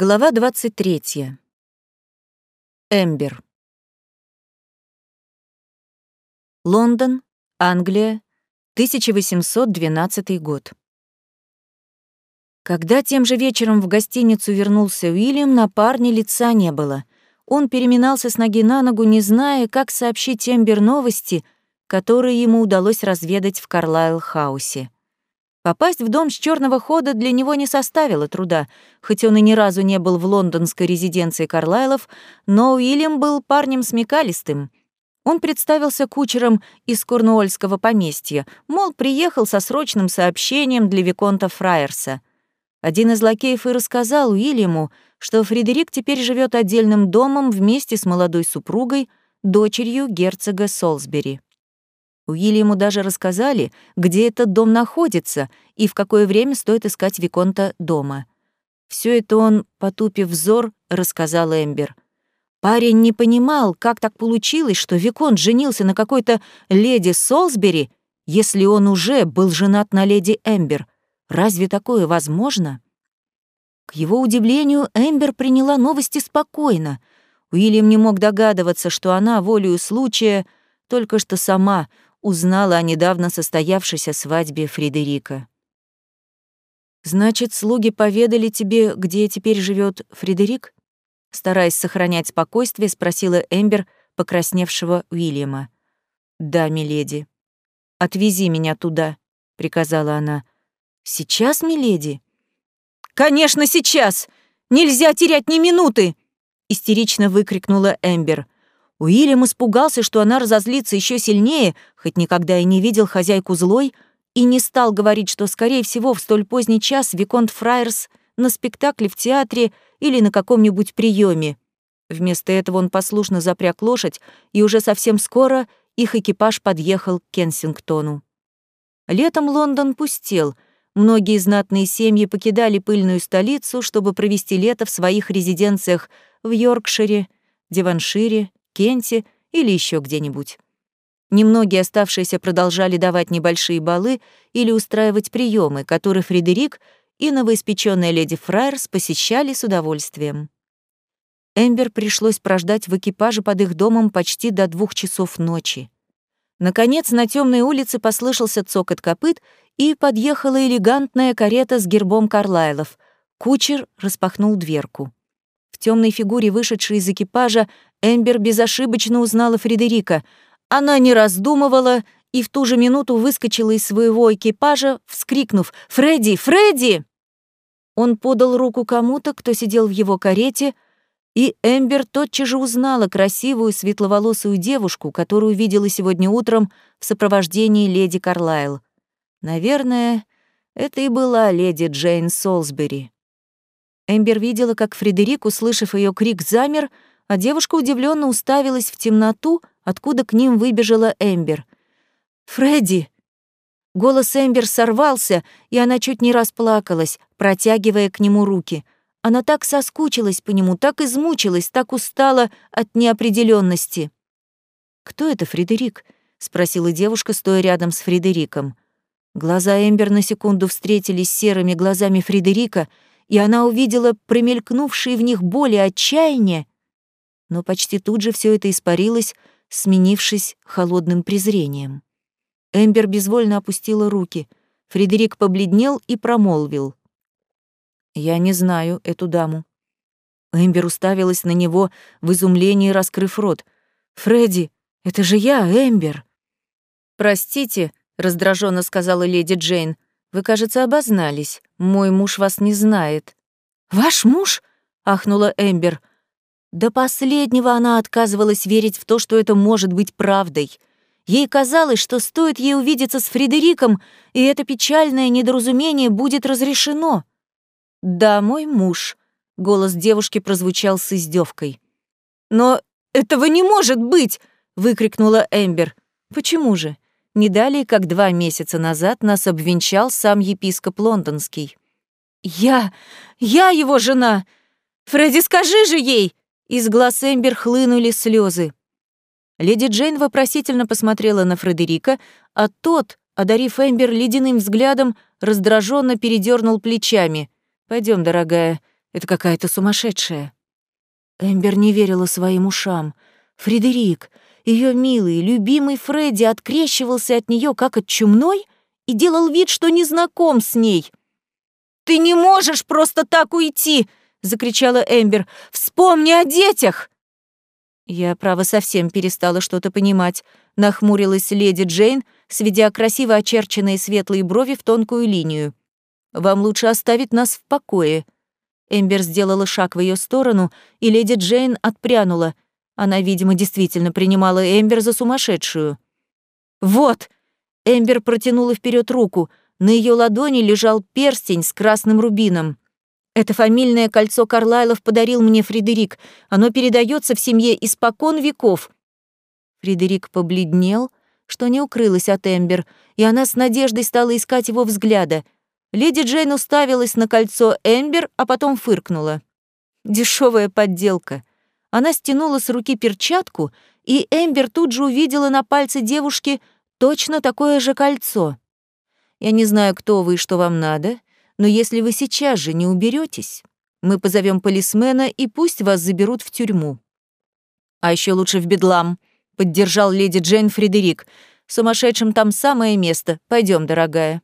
Глава 23. Эмбер. Лондон, Англия, 1812 год. Когда тем же вечером в гостиницу вернулся Уильям, на парне лица не было. Он переминался с ноги на ногу, не зная, как сообщить Эмбер новости, которые ему удалось разведать в Карлайл-хаусе. Попасть в дом с черного хода для него не составило труда, хоть он и ни разу не был в лондонской резиденции Карлайлов, но Уильям был парнем смекалистым. Он представился кучером из корнуольского поместья, мол, приехал со срочным сообщением для Виконта Фраерса. Один из лакеев и рассказал Уильяму, что Фредерик теперь живет отдельным домом вместе с молодой супругой, дочерью герцога Солсбери. Уильяму даже рассказали, где этот дом находится и в какое время стоит искать Виконта дома. Все это он, потупив взор, рассказал Эмбер. Парень не понимал, как так получилось, что Виконт женился на какой-то леди Солсбери, если он уже был женат на леди Эмбер. Разве такое возможно? К его удивлению, Эмбер приняла новости спокойно. Уильям не мог догадываться, что она, волею случая, только что сама узнала о недавно состоявшейся свадьбе Фредерика. «Значит, слуги поведали тебе, где теперь живет Фредерик?» Стараясь сохранять спокойствие, спросила Эмбер, покрасневшего Уильяма. «Да, миледи». «Отвези меня туда», — приказала она. «Сейчас, миледи?» «Конечно, сейчас! Нельзя терять ни минуты!» — истерично выкрикнула Эмбер. Уильям испугался, что она разозлится еще сильнее, хоть никогда и не видел хозяйку злой, и не стал говорить, что, скорее всего, в столь поздний час Виконт Фрайерс на спектакле в театре или на каком-нибудь приеме. Вместо этого он послушно запряг лошадь, и уже совсем скоро их экипаж подъехал к Кенсингтону. Летом Лондон пустел. Многие знатные семьи покидали пыльную столицу, чтобы провести лето в своих резиденциях в Йоркшире, Деваншире Кенте или еще где-нибудь. Немногие оставшиеся продолжали давать небольшие балы или устраивать приемы, которые Фредерик и новоиспеченная леди Фрайерс посещали с удовольствием. Эмбер пришлось прождать в экипаже под их домом почти до двух часов ночи. Наконец, на темной улице послышался цокот копыт, и подъехала элегантная карета с гербом Карлайлов. Кучер распахнул дверку. В темной фигуре, вышедшей из экипажа, Эмбер безошибочно узнала Фредерика. Она не раздумывала и в ту же минуту выскочила из своего экипажа, вскрикнув «Фредди! Фредди!». Он подал руку кому-то, кто сидел в его карете, и Эмбер тотчас же узнала красивую светловолосую девушку, которую видела сегодня утром в сопровождении леди Карлайл. Наверное, это и была леди Джейн Солсбери. Эмбер видела, как Фредерик, услышав ее крик, замер — а девушка удивленно уставилась в темноту, откуда к ним выбежала Эмбер. «Фредди!» Голос Эмбер сорвался, и она чуть не расплакалась, протягивая к нему руки. Она так соскучилась по нему, так измучилась, так устала от неопределенности. «Кто это Фредерик?» — спросила девушка, стоя рядом с Фредериком. Глаза Эмбер на секунду встретились серыми глазами Фредерика, и она увидела промелькнувшие в них боль и отчаяние, но почти тут же все это испарилось, сменившись холодным презрением. Эмбер безвольно опустила руки. Фредерик побледнел и промолвил. «Я не знаю эту даму». Эмбер уставилась на него в изумлении, раскрыв рот. «Фредди, это же я, Эмбер!» «Простите», — раздраженно сказала леди Джейн, «вы, кажется, обознались. Мой муж вас не знает». «Ваш муж?» — ахнула Эмбер. До последнего она отказывалась верить в то, что это может быть правдой. Ей казалось, что стоит ей увидеться с Фредериком, и это печальное недоразумение будет разрешено. «Да, мой муж», — голос девушки прозвучал с издевкой. «Но этого не может быть!» — выкрикнула Эмбер. «Почему же? Не далее, как два месяца назад нас обвенчал сам епископ Лондонский». «Я... я его жена! Фредди, скажи же ей!» Из глаз Эмбер хлынули слезы. Леди Джейн вопросительно посмотрела на Фредерика, а тот, одарив Эмбер ледяным взглядом, раздраженно передернул плечами. Пойдем, дорогая, Это какая-то сумасшедшая. Эмбер не верила своим ушам. Фредерик, ее милый, любимый Фредди открещивался от нее как от чумной и делал вид, что не знаком с ней. «Ты не можешь просто так уйти!» — закричала Эмбер. «Вспомни о детях!» Я, право, совсем перестала что-то понимать. Нахмурилась леди Джейн, сведя красиво очерченные светлые брови в тонкую линию. «Вам лучше оставить нас в покое». Эмбер сделала шаг в ее сторону, и леди Джейн отпрянула. Она, видимо, действительно принимала Эмбер за сумасшедшую. «Вот!» Эмбер протянула вперед руку. На ее ладони лежал перстень с красным рубином. Это фамильное кольцо Карлайлов подарил мне Фредерик. Оно передается в семье испокон веков. Фредерик побледнел, что не укрылось от Эмбер, и она с надеждой стала искать его взгляда. Леди Джейн уставилась на кольцо Эмбер, а потом фыркнула. Дешевая подделка. Она стянула с руки перчатку, и Эмбер тут же увидела на пальце девушки точно такое же кольцо. Я не знаю, кто вы и что вам надо, но если вы сейчас же не уберетесь, мы позовем полисмена и пусть вас заберут в тюрьму. А еще лучше в бедлам, поддержал леди Джейн Фредерик. Сумасшедшим там самое место. Пойдем, дорогая.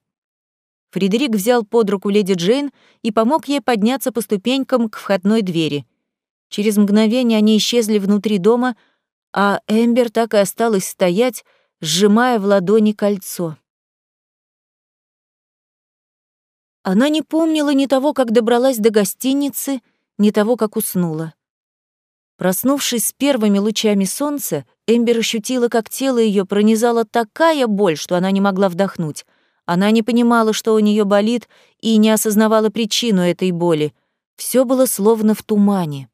Фредерик взял под руку леди Джейн и помог ей подняться по ступенькам к входной двери. Через мгновение они исчезли внутри дома, а Эмбер так и осталась стоять, сжимая в ладони кольцо. Она не помнила ни того, как добралась до гостиницы, ни того, как уснула. Проснувшись с первыми лучами солнца, Эмбер ощутила, как тело ее пронизала такая боль, что она не могла вдохнуть. Она не понимала, что у нее болит, и не осознавала причину этой боли. Все было словно в тумане.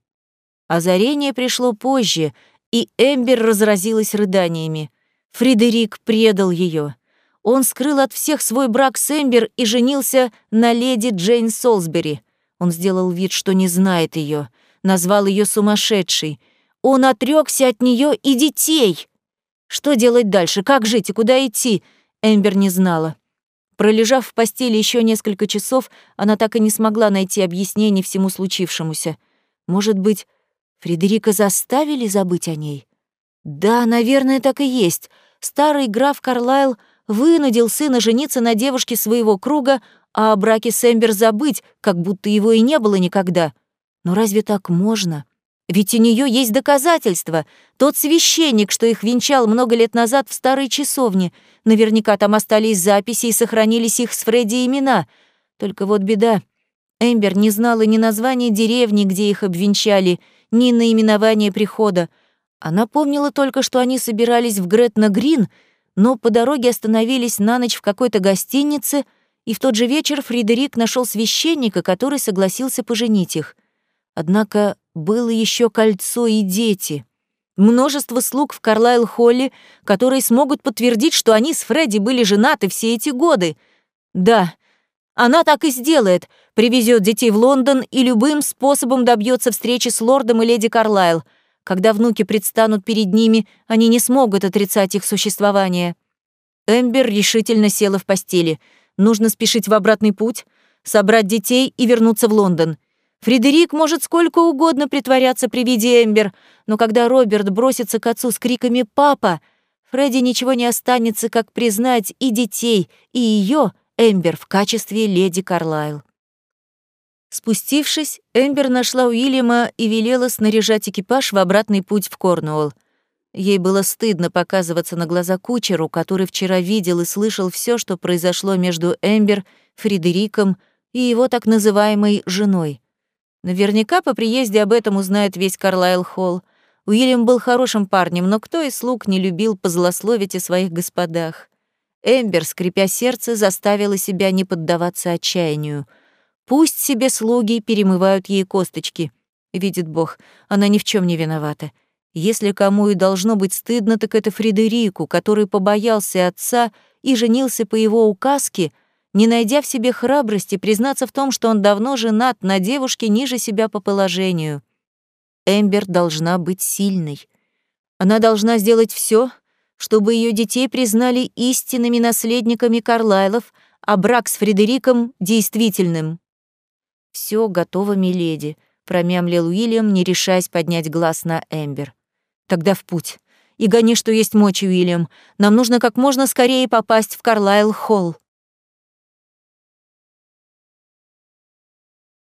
Озарение пришло позже, и Эмбер разразилась рыданиями. Фредерик предал ее. Он скрыл от всех свой брак с Эмбер и женился на леди Джейн Солсбери. Он сделал вид, что не знает ее, назвал ее сумасшедшей. Он отрекся от нее и детей. Что делать дальше? Как жить и куда идти? Эмбер не знала. Пролежав в постели еще несколько часов, она так и не смогла найти объяснение всему случившемуся. Может быть, Фредерика заставили забыть о ней? Да, наверное, так и есть. Старый граф Карлайл — вынудил сына жениться на девушке своего круга, а о браке с Эмбер забыть, как будто его и не было никогда. Но разве так можно? Ведь у нее есть доказательства. Тот священник, что их венчал много лет назад в старой часовне. Наверняка там остались записи и сохранились их с Фредди имена. Только вот беда. Эмбер не знала ни названия деревни, где их обвенчали, ни наименования прихода. Она помнила только, что они собирались в Гретна-Грин — но по дороге остановились на ночь в какой-то гостинице, и в тот же вечер Фредерик нашел священника, который согласился поженить их. Однако было еще кольцо и дети. Множество слуг в Карлайл-Холле, которые смогут подтвердить, что они с Фредди были женаты все эти годы. Да, она так и сделает, привезет детей в Лондон и любым способом добьется встречи с лордом и леди Карлайл — когда внуки предстанут перед ними, они не смогут отрицать их существование. Эмбер решительно села в постели. Нужно спешить в обратный путь, собрать детей и вернуться в Лондон. Фредерик может сколько угодно притворяться при виде Эмбер, но когда Роберт бросится к отцу с криками «Папа!», Фредди ничего не останется, как признать и детей, и ее, Эмбер, в качестве леди Карлайл. Спустившись, Эмбер нашла Уильяма и велела снаряжать экипаж в обратный путь в Корнуолл. Ей было стыдно показываться на глаза кучеру, который вчера видел и слышал все, что произошло между Эмбер, Фредериком и его так называемой женой. Наверняка по приезде об этом узнает весь Карлайл Холл. Уильям был хорошим парнем, но кто из слуг не любил позлословить о своих господах? Эмбер, скрипя сердце, заставила себя не поддаваться отчаянию — Пусть себе слуги перемывают ей косточки. Видит Бог, она ни в чем не виновата. Если кому и должно быть стыдно, так это Фредерику, который побоялся отца и женился по его указке, не найдя в себе храбрости признаться в том, что он давно женат на девушке ниже себя по положению. Эмбер должна быть сильной. Она должна сделать все, чтобы ее детей признали истинными наследниками Карлайлов, а брак с Фредериком — действительным. Все готово, миледи», — промямлил Уильям, не решаясь поднять глаз на Эмбер. «Тогда в путь. И гони, что есть мочи, Уильям. Нам нужно как можно скорее попасть в Карлайл-холл».